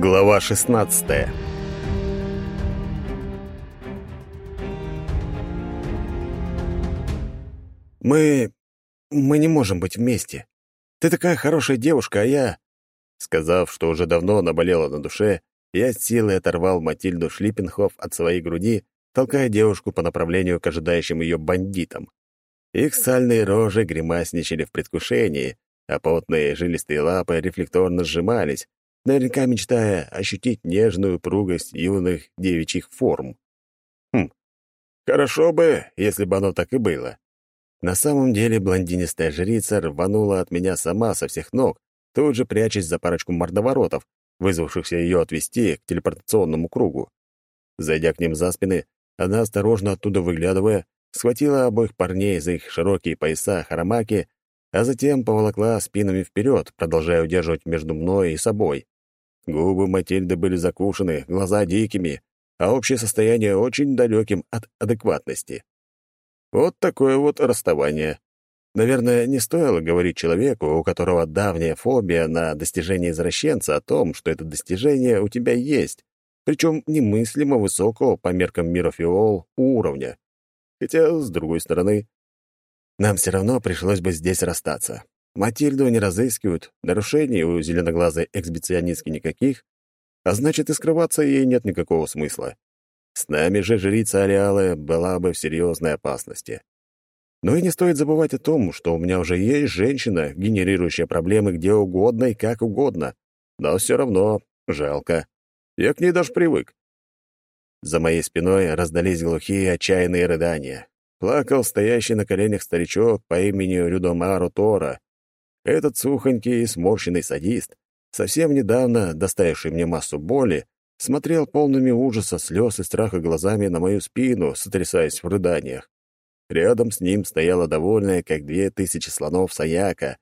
Глава 16 «Мы... мы не можем быть вместе. Ты такая хорошая девушка, а я...» Сказав, что уже давно наболело на душе, я с силой оторвал Матильду Шлиппенхоф от своей груди, толкая девушку по направлению к ожидающим ее бандитам. Их сальные рожи гримасничали в предвкушении, а потные жилистые лапы рефлекторно сжимались, наверняка мечтая ощутить нежную пругость юных девичьих форм. Хм, хорошо бы, если бы оно так и было. На самом деле блондинистая жрица рванула от меня сама со всех ног, тут же прячась за парочку мордоворотов, вызвавшихся ее отвести к телепортационному кругу. Зайдя к ним за спины, она, осторожно оттуда выглядывая, схватила обоих парней за их широкие пояса харамаки, а затем поволокла спинами вперед, продолжая удерживать между мной и собой. Губы Матильды были закушены, глаза дикими, а общее состояние очень далеким от адекватности. Вот такое вот расставание. Наверное, не стоило говорить человеку, у которого давняя фобия на достижение извращенца, о том, что это достижение у тебя есть, причем немыслимо высокого по меркам мира фиол уровня. Хотя, с другой стороны, нам все равно пришлось бы здесь расстаться. Матильду не разыскивают, нарушений у зеленоглазой эксбиционистки никаких, а значит, и скрываться ей нет никакого смысла. С нами же жрица Ареалы была бы в серьезной опасности. Но и не стоит забывать о том, что у меня уже есть женщина, генерирующая проблемы где угодно и как угодно. Но все равно жалко. Я к ней даже привык. За моей спиной раздались глухие отчаянные рыдания. Плакал стоящий на коленях старичок по имени Рюдомару Тора, этот сухонький и сморщенный садист, совсем недавно доставивший мне массу боли, смотрел полными ужаса, слез и страха глазами на мою спину, сотрясаясь в рыданиях. Рядом с ним стояла довольная, как две тысячи слонов Саяка,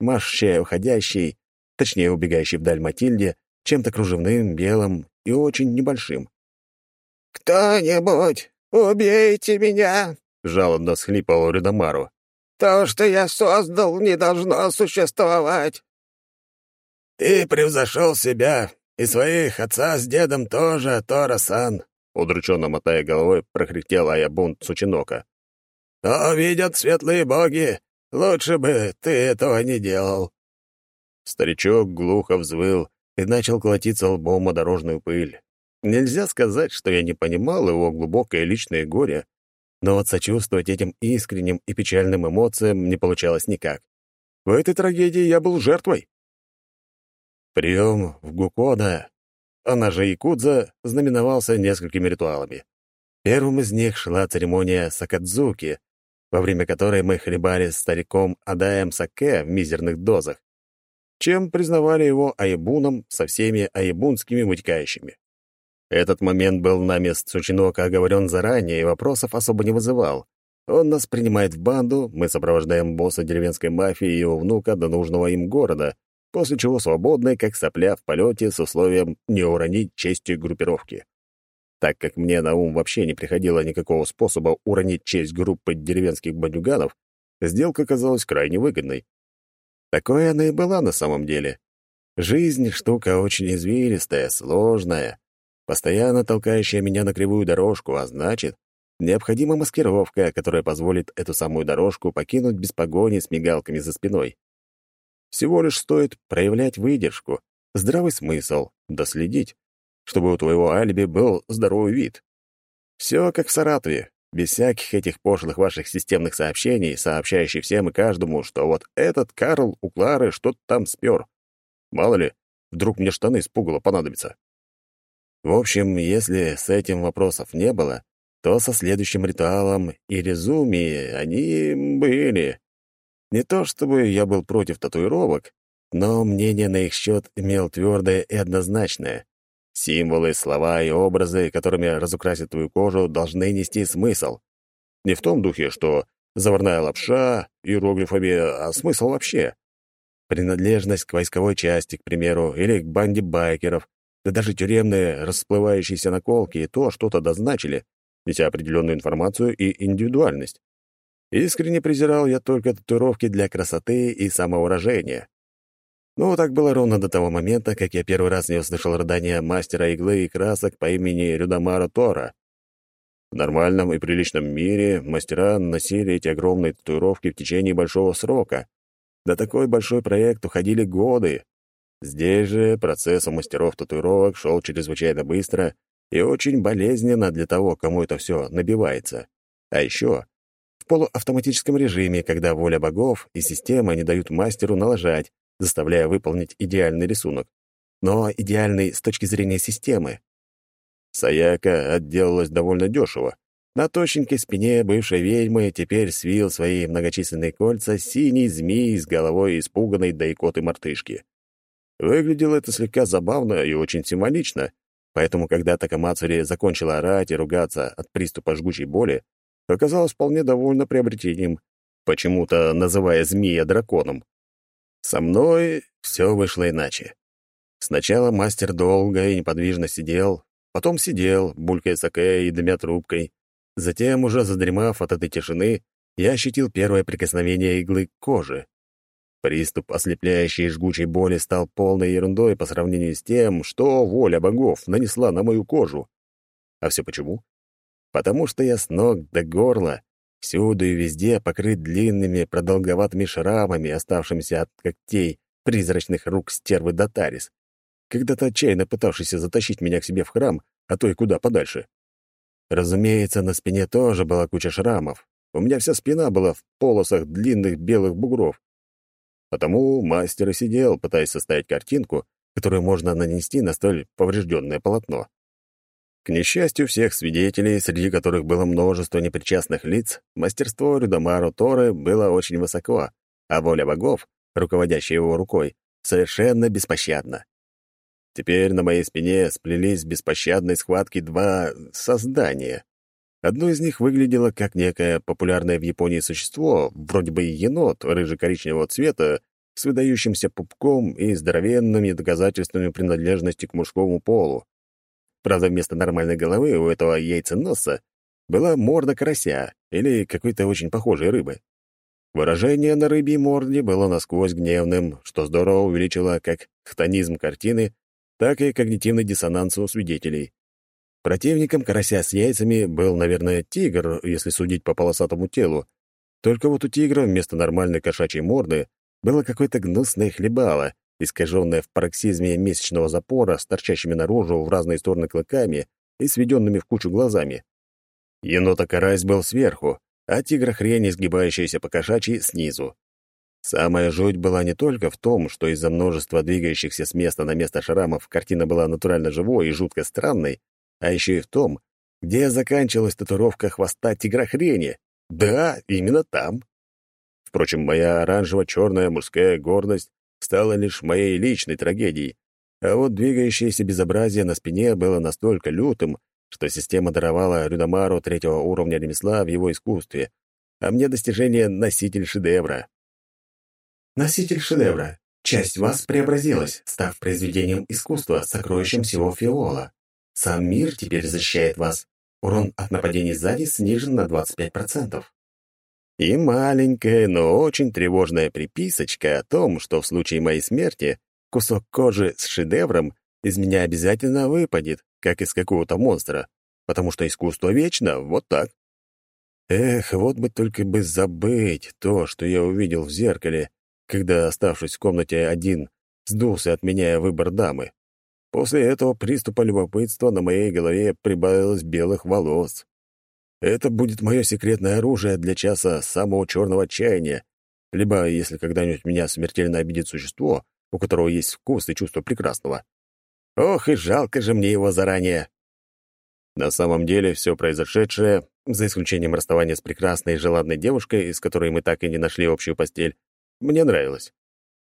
машущая уходящей, точнее, убегающей вдаль Матильде, чем-то кружевным, белым и очень небольшим. «Кто-нибудь, убейте меня!» — жалобно схлипал Рюдомару. То, что я создал, не должно существовать. Ты превзошел себя и своих отца с дедом тоже, Тора-сан, удрученно мотая головой, прокряхтел Аябун Цучинока. Но видят светлые боги, лучше бы ты этого не делал. Старичок глухо взвыл и начал колотиться лбом о дорожную пыль. Нельзя сказать, что я не понимал его глубокое личное горе, но вот сочувствовать этим искренним и печальным эмоциям не получалось никак. В этой трагедии я был жертвой. Прием в Гукода, она же Якудза, знаменовался несколькими ритуалами. Первым из них шла церемония Сакадзуки, во время которой мы хлебали с стариком Адаем Саке в мизерных дозах, чем признавали его аебуном со всеми аебунскими вытекающими. Этот момент был нами с Цучинока оговорен заранее и вопросов особо не вызывал. Он нас принимает в банду, мы сопровождаем босса деревенской мафии и его внука до нужного им города, после чего свободны, как сопля в полете, с условием не уронить честью группировки. Так как мне на ум вообще не приходило никакого способа уронить честь группы деревенских бандюганов, сделка казалась крайне выгодной. Такое она и была на самом деле. Жизнь — штука очень извилистая, сложная, постоянно толкающая меня на кривую дорожку, а значит, необходима маскировка, которая позволит эту самую дорожку покинуть без погони с мигалками за спиной. Всего лишь стоит проявлять выдержку, здравый смысл, доследить, чтобы у твоего алиби был здоровый вид. Все как в Саратове, без всяких этих пошлых ваших системных сообщений, сообщающих всем и каждому, что вот этот Карл у Клары что-то там спер. Мало ли, вдруг мне штаны с пугала понадобятся. В общем, если с этим вопросов не было, то со следующим ритуалом и резуми они были. Не то чтобы я был против татуировок, но мнение на их счет имел твердое и однозначное. Символы, слова и образы, которыми разукрасят твою кожу, должны нести смысл. Не в том духе, что заварная лапша, иероглифами, а смысл вообще. Принадлежность к войсковой части, к примеру, или к банде байкеров, да даже тюремные расплывающиеся наколки и то что-то дозначили, неся определенную информацию и индивидуальность. Искренне презирал я только татуировки для красоты и самовыражения. Ну, так было ровно до того момента, как я первый раз не услышал рыдания мастера иглы и красок по имени Рюдамара Тора. В нормальном и приличном мире мастера носили эти огромные татуировки в течение большого срока. На такой большой проект уходили годы. Здесь же процесс у мастеров татуировок шел чрезвычайно быстро и очень болезненно для того, кому это все набивается. А еще в полуавтоматическом режиме, когда воля богов и система не дают мастеру налажать, заставляя выполнить идеальный рисунок. Но идеальный с точки зрения системы. Саяка отделалась довольно дешево. На тощенькой спине бывшей ведьмы теперь свил свои многочисленные кольца синий змей с головой испуганной до икоты мартышки. Выглядело это слегка забавно и очень символично, поэтому когда Такамацури закончила орать и ругаться от приступа жгучей боли, оказалось вполне довольно приобретением, почему-то называя змея драконом. Со мной все вышло иначе. Сначала мастер долго и неподвижно сидел, потом сидел, булькая саке и дымя трубкой. Затем, уже задремав от этой тишины, я ощутил первое прикосновение иглы к коже. Приступ ослепляющей жгучей боли стал полной ерундой по сравнению с тем, что воля богов нанесла на мою кожу. А все почему? Потому что я с ног до горла Всюду и везде покрыт длинными продолговатыми шрамами, оставшимися от когтей призрачных рук стервы Датарис, когда-то отчаянно пытавшийся затащить меня к себе в храм, а то и куда подальше. Разумеется, на спине тоже была куча шрамов. У меня вся спина была в полосах длинных белых бугров. Потому мастер и сидел, пытаясь составить картинку, которую можно нанести на столь поврежденное полотно. К несчастью всех свидетелей, среди которых было множество непричастных лиц, мастерство Рюдамару Торы было очень высоко, а воля богов, руководящая его рукой, совершенно беспощадна. Теперь на моей спине сплелись в беспощадной схватки два создания. Одно из них выглядело как некое популярное в Японии существо, вроде бы енот рыже-коричневого цвета, с выдающимся пупком и здоровенными доказательствами принадлежности к мужскому полу. Правда, вместо нормальной головы у этого яйценоса была морда карася или какой-то очень похожей рыбы. Выражение на рыбьей морде было насквозь гневным, что здорово увеличило как хтонизм картины, так и когнитивный диссонанс у свидетелей. Противником карася с яйцами был, наверное, тигр, если судить по полосатому телу. Только вот у тигра вместо нормальной кошачьей морды было какое-то гнусное хлебало, искаженная в пароксизме месячного запора с торчащими наружу в разные стороны клыками и сведенными в кучу глазами. Енота-карась был сверху, а тигра-хрень, изгибающаяся по кошачьи, снизу. Самая жуть была не только в том, что из-за множества двигающихся с места на место шрамов картина была натурально живой и жутко странной, а еще и в том, где заканчивалась татуировка хвоста тигра-хрени. Да, именно там. Впрочем, моя оранжево-черная мужская гордость стало лишь моей личной трагедией, а вот двигающееся безобразие на спине было настолько лютым, что система даровала Рюдамару третьего уровня ремесла в его искусстве, а мне достижение «носитель шедевра». Носитель шедевра. Часть вас преобразилась, став произведением искусства, сокровищем всего фиола. Сам мир теперь защищает вас. Урон от нападений сзади снижен на 25%. И маленькая, но очень тревожная приписочка о том, что в случае моей смерти кусок кожи с шедевром из меня обязательно выпадет, как из какого-то монстра, потому что искусство вечно, вот так. Эх, вот бы только бы забыть то, что я увидел в зеркале, когда, оставшись в комнате один, сдулся, отменяя выбор дамы. После этого приступа любопытства на моей голове прибавилось белых волос. Это будет мое секретное оружие для часа самого черного отчаяния, либо, если когда-нибудь меня смертельно обидит существо, у которого есть вкус и чувство прекрасного. Ох, и жалко же мне его заранее. На самом деле, все произошедшее, за исключением расставания с прекрасной и желанной девушкой, с которой мы так и не нашли общую постель, мне нравилось.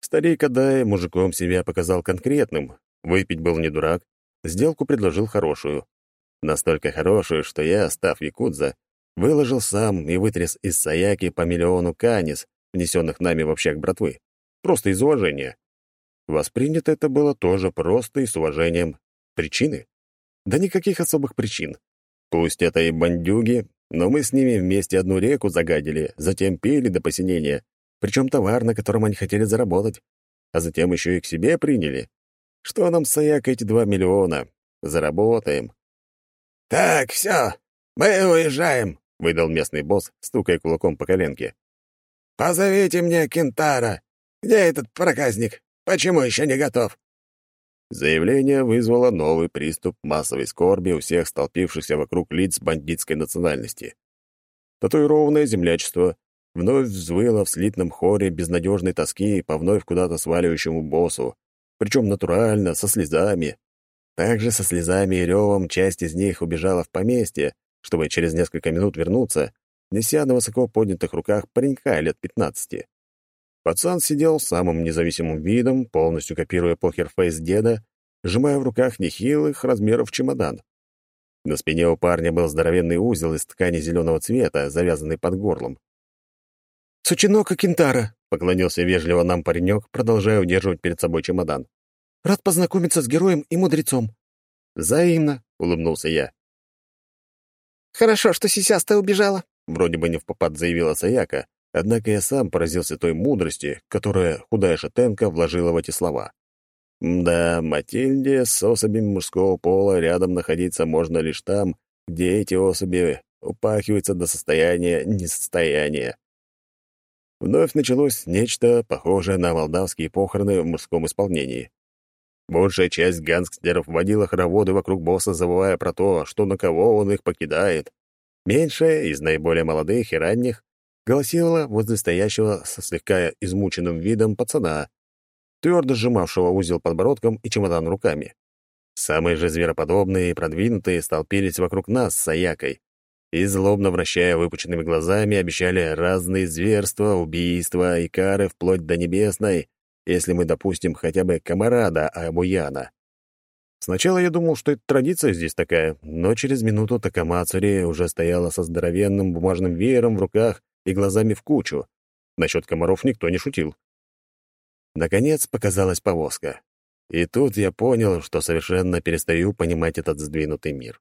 Старик Адай мужиком себя показал конкретным, выпить был не дурак, сделку предложил хорошую. Настолько хорошую, что я, став якудза, выложил сам и вытряс из Саяки по миллиону канис, внесенных нами в общак братвы. Просто из уважения. Воспринято это было тоже просто и с уважением. Причины? Да никаких особых причин. Пусть это и бандюги, но мы с ними вместе одну реку загадили, затем пили до посинения, причем товар, на котором они хотели заработать. а затем еще и к себе приняли. Что нам с эти два миллиона? Заработаем. «Так, все, мы уезжаем», — выдал местный босс, стукая кулаком по коленке. «Позовите мне Кентара. Где этот проказник? Почему еще не готов?» Заявление вызвало новый приступ массовой скорби у всех столпившихся вокруг лиц бандитской национальности. Татуированное землячество вновь взвыло в слитном хоре безнадежной тоски по вновь куда-то сваливающему боссу, причем натурально, со слезами. Также со слезами и ревом часть из них убежала в поместье, чтобы через несколько минут вернуться, неся на высоко поднятых руках паренька лет пятнадцати. Пацан сидел самым независимым видом, полностью копируя покерфейс деда, сжимая в руках нехилых размеров чемодан. На спине у парня был здоровенный узел из ткани зеленого цвета, завязанный под горлом. «Сучинока Кентара», — поклонился вежливо нам паренек, продолжая удерживать перед собой чемодан. «Рад познакомиться с героем и мудрецом». «Взаимно», — улыбнулся я. «Хорошо, что сисястая убежала», — вроде бы не в попад заявила Саяка, Однако я сам поразился той мудрости, которая худая шатенка вложила в эти слова. Да, Матильде с особями мужского пола рядом находиться можно лишь там, где эти особи упахиваются до состояния несостояния. Вновь началось нечто похожее на молдавские похороны в мужском исполнении. Большая часть гангстеров водила хороводы вокруг босса, забывая про то, что на кого он их покидает. Меньшая из наиболее молодых и ранних голосила возле стоящего со слегка измученным видом пацана, твердо сжимавшего узел подбородком и чемодан руками. Самые же звероподобные и продвинутые столпились вокруг нас с Аякой и, злобно вращая выпученными глазами, обещали разные зверства, убийства и кары вплоть до небесной, если мы допустим хотя бы комарада Абуяна. Сначала я думал, что это традиция здесь такая, но через минуту Такамацури уже стояла со здоровенным бумажным веером в руках и глазами в кучу. Насчет комаров никто не шутил. Наконец показалась повозка. И тут я понял, что совершенно перестаю понимать этот сдвинутый мир.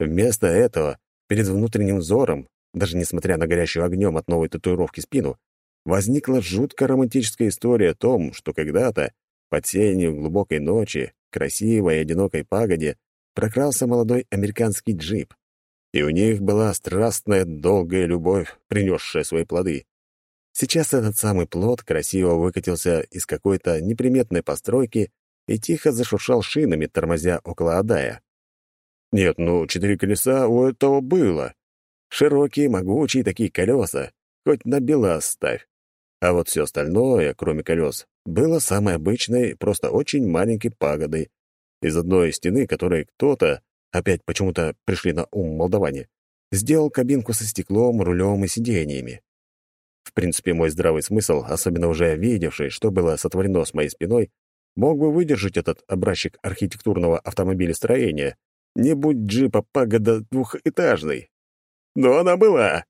Вместо этого, перед внутренним взором, даже несмотря на горящую огнем от новой татуировки спину, возникла жутко романтическая история о том, что когда-то, под сенью глубокой ночи, красивой и одинокой пагоде, прокрался молодой американский джип и у них была страстная, долгая любовь, принесшая свои плоды. Сейчас этот самый плод красиво выкатился из какой-то неприметной постройки и тихо зашуршал шинами, тормозя около Адая. Нет, ну, четыре колеса у этого было. Широкие, могучие такие колеса, хоть на бела ставь. А вот все остальное, кроме колес, было самой обычной, просто очень маленькой пагодой, из одной стены которой кто-то, опять почему-то пришли на ум молдаване, сделал кабинку со стеклом, рулем и сиденьями. В принципе, мой здравый смысл, особенно уже видевший, что было сотворено с моей спиной, мог бы выдержать этот образчик архитектурного автомобилестроения, не будь джипа пагода двухэтажный. Но она была.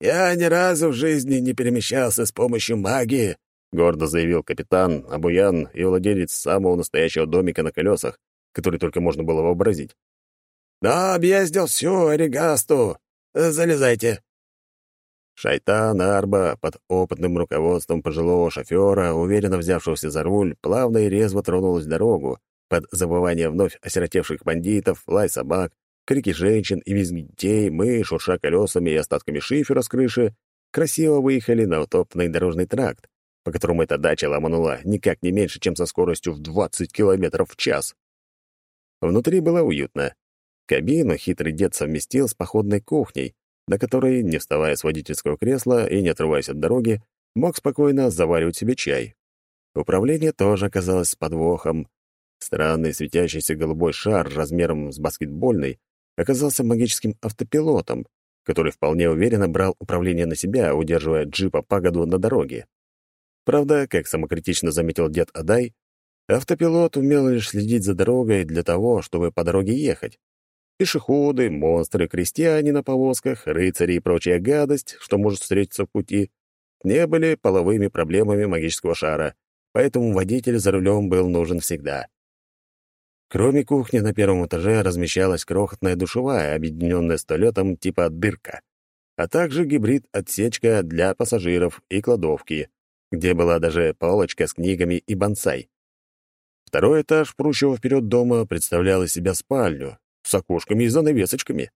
«Я ни разу в жизни не перемещался с помощью магии», — гордо заявил капитан, Абуян и владелец самого настоящего домика на колесах, который только можно было вообразить. «Но объездил всю Оригасту. Залезайте». Шайтан Арба под опытным руководством пожилого шофера, уверенно взявшегося за руль, плавно и резво тронулась дорогу, под забывание вновь осиротевших бандитов, лай собак, крики женщин и визги детей, мы, шурша колесами и остатками шифера с крыши, красиво выехали на утоптанный дорожный тракт, по которому эта дача ломанула никак не меньше, чем со скоростью в 20 километров в час. Внутри было уютно. Кабину хитрый дед совместил с походной кухней, на которой, не вставая с водительского кресла и не отрываясь от дороги, мог спокойно заваривать себе чай. Управление тоже оказалось с подвохом. Странный светящийся голубой шар размером с баскетбольный оказался магическим автопилотом, который вполне уверенно брал управление на себя, удерживая джипа пагоду на дороге. Правда, как самокритично заметил дед Адай, Автопилот умел лишь следить за дорогой для того, чтобы по дороге ехать. Пешеходы, монстры, крестьяне на повозках, рыцари и прочая гадость, что может встретиться в пути, не были половыми проблемами магического шара, поэтому водитель за рулем был нужен всегда. Кроме кухни на первом этаже размещалась крохотная душевая, объединенная с туалетом типа дырка, а также гибрид-отсечка для пассажиров и кладовки. где была даже полочка с книгами и бонсай. Второй этаж прущего вперед дома представлял из себя спальню с окошками и занавесочками.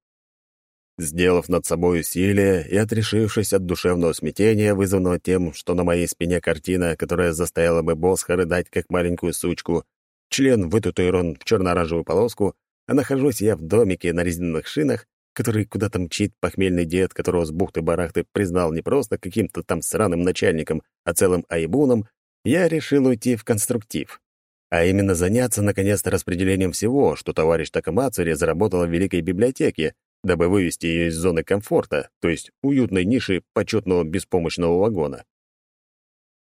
Сделав над собой усилие и отрешившись от душевного смятения, вызванного тем, что на моей спине картина, которая заставила бы Босха рыдать, как маленькую сучку, член вытатуирован в черно-оранжевую полоску, а нахожусь я в домике на резиновых шинах, который куда-то мчит похмельный дед, которого с бухты-барахты признал не просто каким-то там сраным начальником, а целым айбуном, я решил уйти в конструктив. А именно заняться, наконец-то, распределением всего, что товарищ Такамацури заработал в Великой библиотеке, дабы вывести ее из зоны комфорта, то есть уютной ниши почетного беспомощного вагона.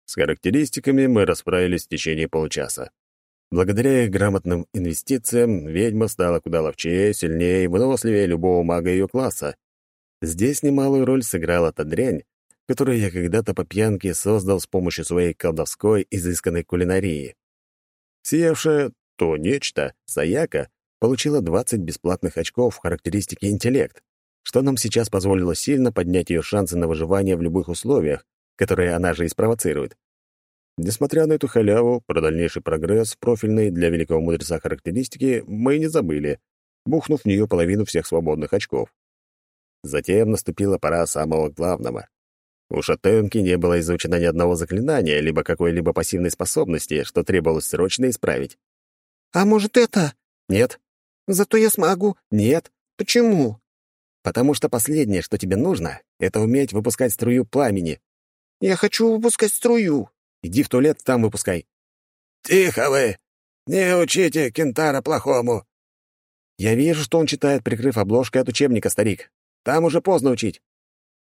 С характеристиками мы расправились в течение получаса. Благодаря их грамотным инвестициям ведьма стала куда ловчее, сильнее и выносливее любого мага ее класса. Здесь немалую роль сыграла та дрянь, которую я когда-то по пьянке создал с помощью своей колдовской изысканной кулинарии. Сиявшая то нечто, Саяка, получила 20 бесплатных очков в характеристике интеллект, что нам сейчас позволило сильно поднять ее шансы на выживание в любых условиях, которые она же и спровоцирует. Несмотря на эту халяву, про дальнейший прогресс, профильный для великого мудреца характеристики, мы не забыли, бухнув в нее половину всех свободных очков. Затем наступила пора самого главного. У шатенки не было изучено ни одного заклинания, либо какой-либо пассивной способности, что требовалось срочно исправить. «А может, это?» «Нет». «Зато я смогу». «Нет». «Почему?» «Потому что последнее, что тебе нужно, это уметь выпускать струю пламени». «Я хочу выпускать струю». Иди в туалет, там выпускай». «Тихо вы! Не учите Кентара плохому!» «Я вижу, что он читает, прикрыв обложкой от учебника, старик. Там уже поздно учить».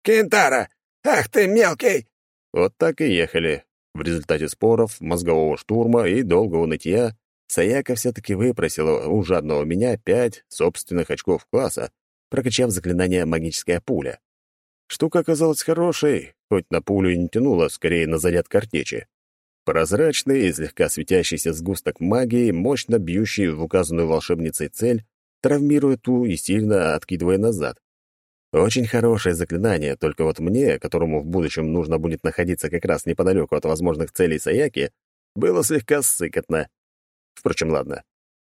«Кентара! Ах ты мелкий!» Вот так и ехали. В результате споров, мозгового штурма и долгого нытья Саяка все-таки выпросила у жадного меня пять собственных очков класса, прокачав заклинание «Магическая пуля». Штука оказалась хорошей, хоть на пулю и не тянула, скорее на заряд картечи. Прозрачный и слегка светящийся сгусток магии, мощно бьющий в указанную волшебницей цель, травмируя ту и сильно откидывая назад. Очень хорошее заклинание, только вот мне, которому в будущем нужно будет находиться как раз неподалеку от возможных целей Саяки, было слегка сыкотно. Впрочем, ладно.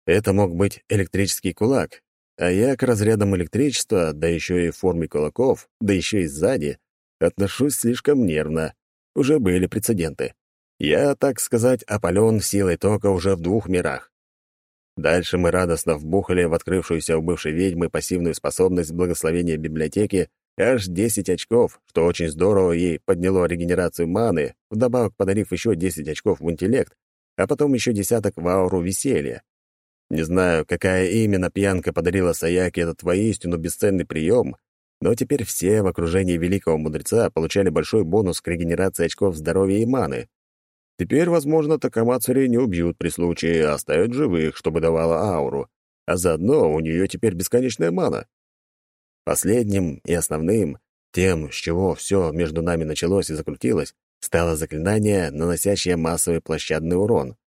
Это мог быть электрический кулак, а я к разрядам электричества, да еще и в форме кулаков, да еще и сзади, отношусь слишком нервно. Уже были прецеденты. Я, так сказать, опален силой тока уже в двух мирах. Дальше мы радостно вбухали в открывшуюся у бывшей ведьмы пассивную способность благословения библиотеки аж 10 очков, что очень здорово ей подняло регенерацию маны, вдобавок подарив еще 10 очков в интеллект, а потом еще десяток в ауру веселья. Не знаю, какая именно пьянка подарила Саяке этот воистину бесценный прием, но теперь все в окружении великого мудреца получали большой бонус к регенерации очков здоровья и маны. Теперь, возможно, Такамацури не убьют при случае, а оставят живых, чтобы давала ауру, а заодно у нее теперь бесконечная мана. Последним и основным, тем, с чего все между нами началось и закрутилось, стало заклинание, наносящее массовый площадный урон.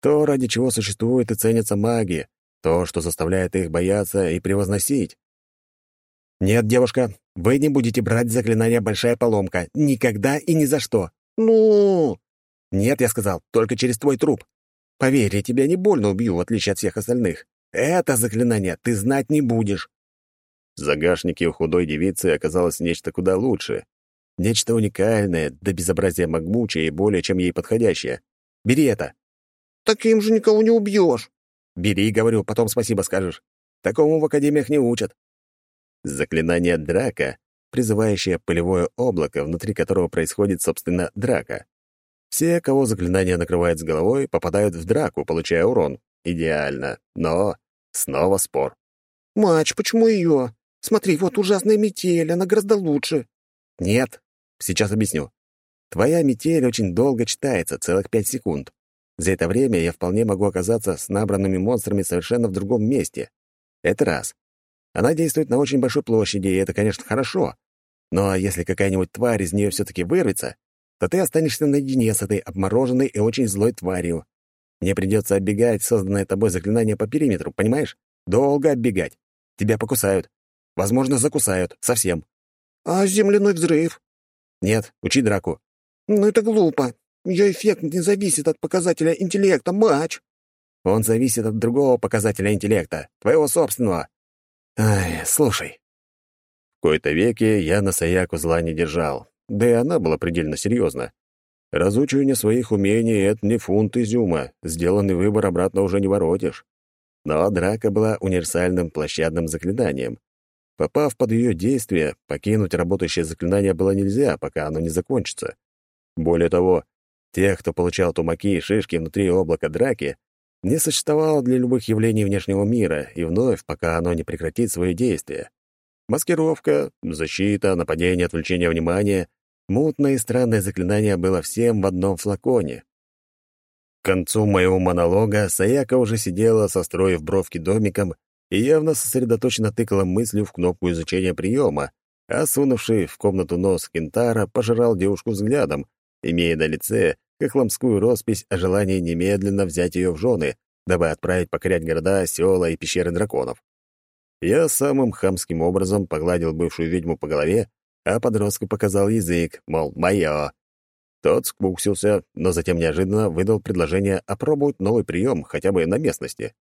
То, ради чего существует и ценится маги, то, что заставляет их бояться и превозносить. «Нет, девушка, вы не будете брать заклинание «Большая поломка». Никогда и ни за что. «Ну...» «Нет, я сказал, только через твой труп. Поверь, я тебя не больно убью, в отличие от всех остальных. Это заклинание ты знать не будешь». В загашнике у худой девицы оказалось нечто куда лучше. Нечто уникальное, до безобразия могучее и более чем ей подходящее. Бери это. Таким же никого не убьешь. Бери, говорю, потом спасибо скажешь. Такому в академиях не учат. Заклинание драка, призывающее пылевое облако, внутри которого происходит, собственно, драка. Все, кого заклинание накрывает с головой, попадают в драку, получая урон. Идеально. Но снова спор. «Мач, почему ее? Смотри, вот ужасная метель, она гораздо лучше». «Нет, сейчас объясню. Твоя метель очень долго читается, целых пять секунд. За это время я вполне могу оказаться с набранными монстрами совершенно в другом месте. Это раз. Она действует на очень большой площади, и это, конечно, хорошо. Но если какая-нибудь тварь из нее все-таки вырвется, то ты останешься наедине с этой обмороженной и очень злой тварью. Мне придется оббегать созданное тобой заклинание по периметру, понимаешь? Долго оббегать. Тебя покусают. Возможно, закусают. Совсем. А земляной взрыв? Нет, учи драку. «Ну это глупо. Ее эффект не зависит от показателя интеллекта, матч». «Он зависит от другого показателя интеллекта, твоего собственного». «Ай, слушай». В кои-то веке я на Саяку зла не держал, да и она была предельно серьезна. Разучивание своих умений — это не фунт изюма, сделанный выбор обратно уже не воротишь. Но драка была универсальным площадным заклинанием. Попав под ее действие, покинуть работающее заклинание было нельзя, пока оно не закончится. Более того, тех, кто получал тумаки и шишки внутри облака драки, не существовало для любых явлений внешнего мира и вновь, пока оно не прекратит свое действие. Маскировка, защита, нападение, отвлечение внимания — мутное и странное заклинание было всем в одном флаконе. К концу моего монолога Саяка уже сидела, состроив бровки домиком, и явно сосредоточенно тыкала мыслью в кнопку изучения приема, а сунувший в комнату нос Кентара пожирал девушку взглядом, имея на лице хохломскую роспись о желании немедленно взять ее в жены, дабы отправить покорять города, села и пещеры драконов. Я самым хамским образом погладил бывшую ведьму по голове, а подростку показал язык, мол, моё. Тот сквуксился, но затем неожиданно выдал предложение опробовать новый прием хотя бы на местности.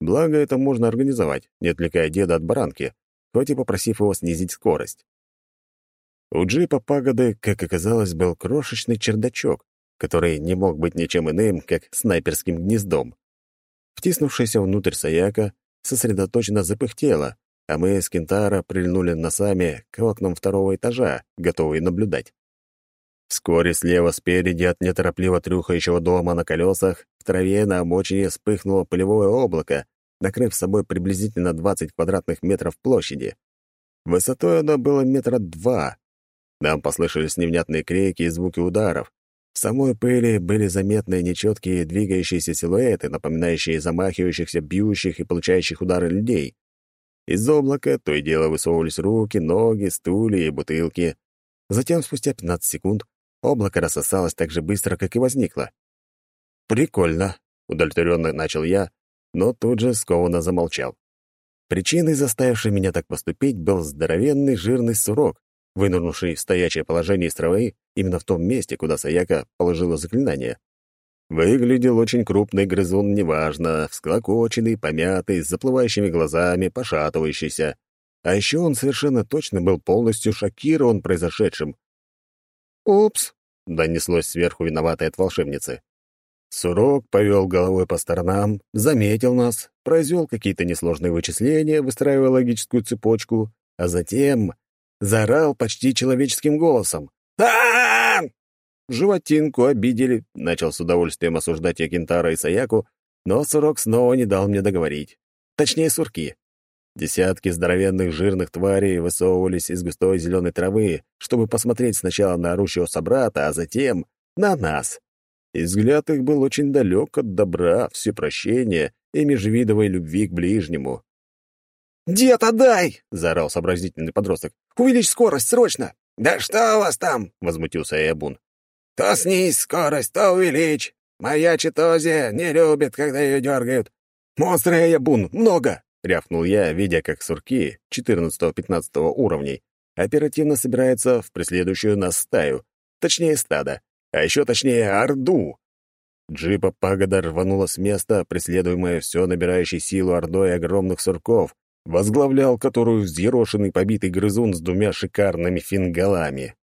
Благо, это можно организовать, не отвлекая деда от баранки, хоть и попросив его снизить скорость. У джипа пагоды, как оказалось, был крошечный чердачок, который не мог быть ничем иным, как снайперским гнездом. Втиснувшаяся внутрь Саяка сосредоточенно запыхтела, а мы с Кентара прильнули носами к окнам второго этажа, готовые наблюдать. Вскоре слева спереди от неторопливо трюхающего дома на колесах в траве на обочине вспыхнуло пылевое облако, накрыв собой приблизительно 20 квадратных метров площади. Высотой оно было метра два. Нам послышались невнятные крики и звуки ударов. В самой пыли были заметны нечеткие двигающиеся силуэты, напоминающие замахивающихся, бьющих и получающих удары людей. Из облака то и дело высовывались руки, ноги, стулья и бутылки. Затем, спустя 15 секунд, Облако рассосалось так же быстро, как и возникло. «Прикольно», — удовлетворенно начал я, но тут же скованно замолчал. Причиной, заставившей меня так поступить, был здоровенный жирный сурок, вынырнувший в стоячее положение из травы именно в том месте, куда Саяка положила заклинание. Выглядел очень крупный грызун, неважно, всклокоченный, помятый, с заплывающими глазами, пошатывающийся. А еще он совершенно точно был полностью шокирован произошедшим, «Упс!» — донеслось сверху виноватой от волшебницы. Сурок повел головой по сторонам, заметил нас, произвел какие-то несложные вычисления, выстраивая логическую цепочку, а затем заорал почти человеческим голосом. а Животинку обидели, начал с удовольствием осуждать я Кентара и Саяку, но Сурок снова не дал мне договорить. Точнее, сурки. Десятки здоровенных жирных тварей высовывались из густой зеленой травы, чтобы посмотреть сначала на орущего собрата, а затем на нас. И взгляд их был очень далек от добра, всепрощения и межвидовой любви к ближнему. «Дед, отдай!» — заорал сообразительный подросток. «Увеличь скорость, срочно!» «Да что у вас там?» — возмутился Аябун. «То снизь скорость, то увеличь. Моя читозия не любит, когда ее дергают». «Монстры Аябун, много!» — рявкнул я, видя, как сурки 14-15 уровней оперативно собираются в преследующую нас стаю, точнее стадо, а еще точнее орду. Джипа пагода рванула с места, преследуемая все набирающей силу ордой огромных сурков, возглавлял которую взъерошенный побитый грызун с двумя шикарными фингалами.